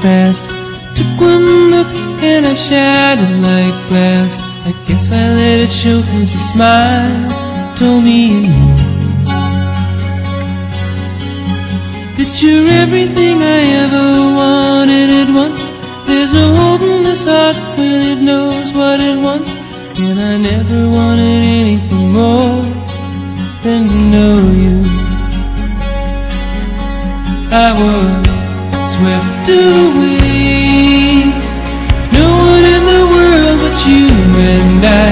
fast. Took one look and I shattered like glass. I guess I let it show cause your smile told me. That you're everything I ever wanted at once. There's no holding this heart when it knows what it wants. And I never wanted anything more than to know you. I was away. No one in the world but you and I.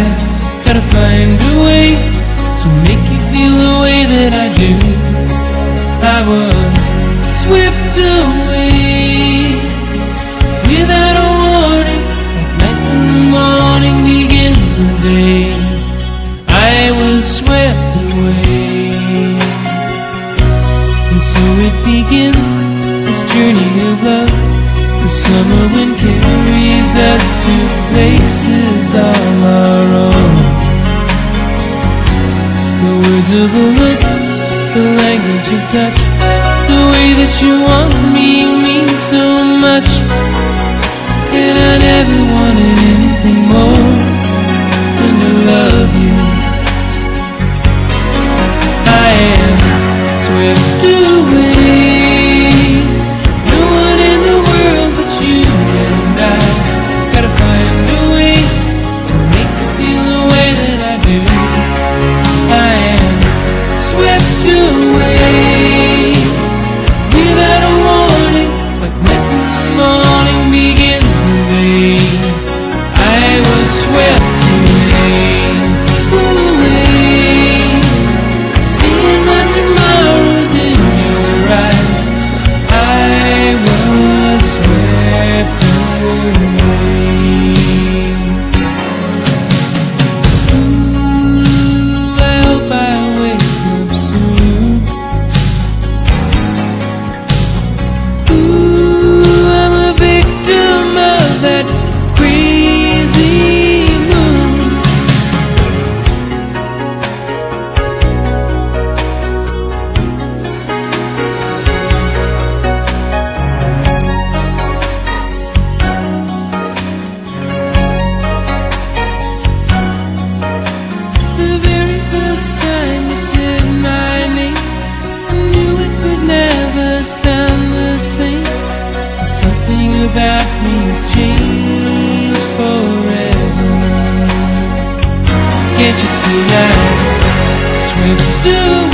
Gotta find a way to make you feel the way that I do. I was swept away without a warning. Like night when the morning begins the day. I was swept away. And so it begins, this journey of love. The summer wind carries us to places all our own. The words of a look, the language of touch, the way that you want me means so much. And I never wanted anything more Can't you see I'm swept away?